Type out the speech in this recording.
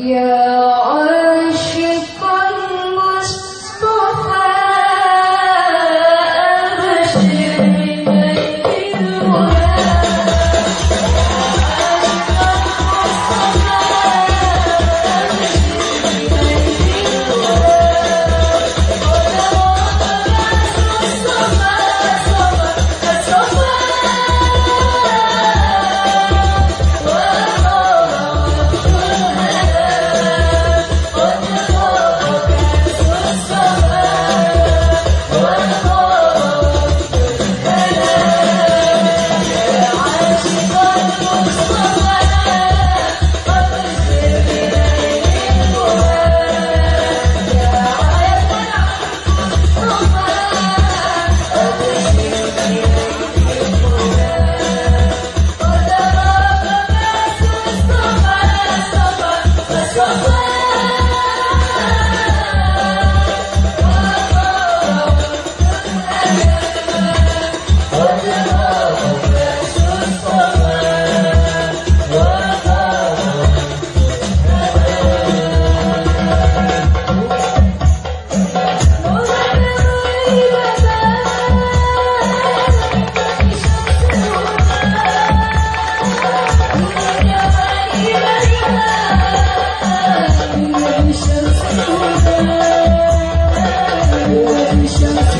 وقال Revolution.